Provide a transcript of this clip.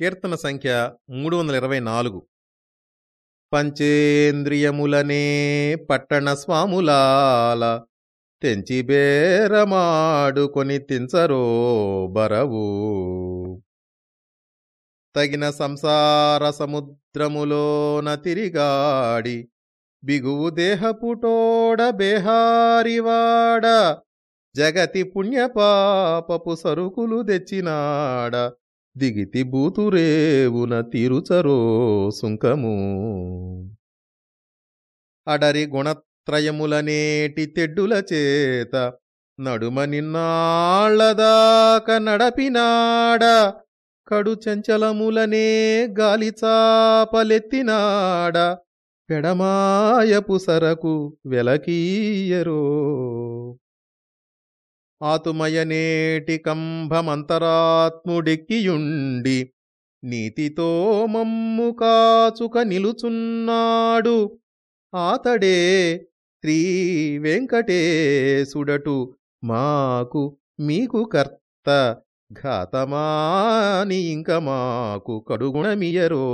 కీర్తన సంఖ్య మూడు వందల ఇరవై నాలుగు. పంచేంద్రియములనే పట్టణ స్వాములాల తెంచి బేరమాడుకొని తించరో బరవు. తగిన సంసార సముద్రములోన తిరిగాడి బిగువు దేహపుటోడ బేహారివాడ జగతి పుణ్యపాపపు సరుకులు తెచ్చినాడ దిగితి బూతురేవున తిరుచరో సుంకము. అడరి గుణత్రయములనేటి తెడ్డుల చేత నడుమ నిన్నాళ్ళదాక నడపినాడ. కడు చంచలములనే గాలిచాపలెత్తినాడ పెడమాయపు సరకు వెలకీయరో. ఆతుమయనేటి కంభమంతరాత్ముడెక్కియుండి నీతితో మమ్ము కాచుక నిలుచున్నాడు. ఆతడే శ్రీ వెంకటేశుడటు మాకు మీకు కర్త ఘాతమాని ఇంక మాకు కడుగుణమియరో.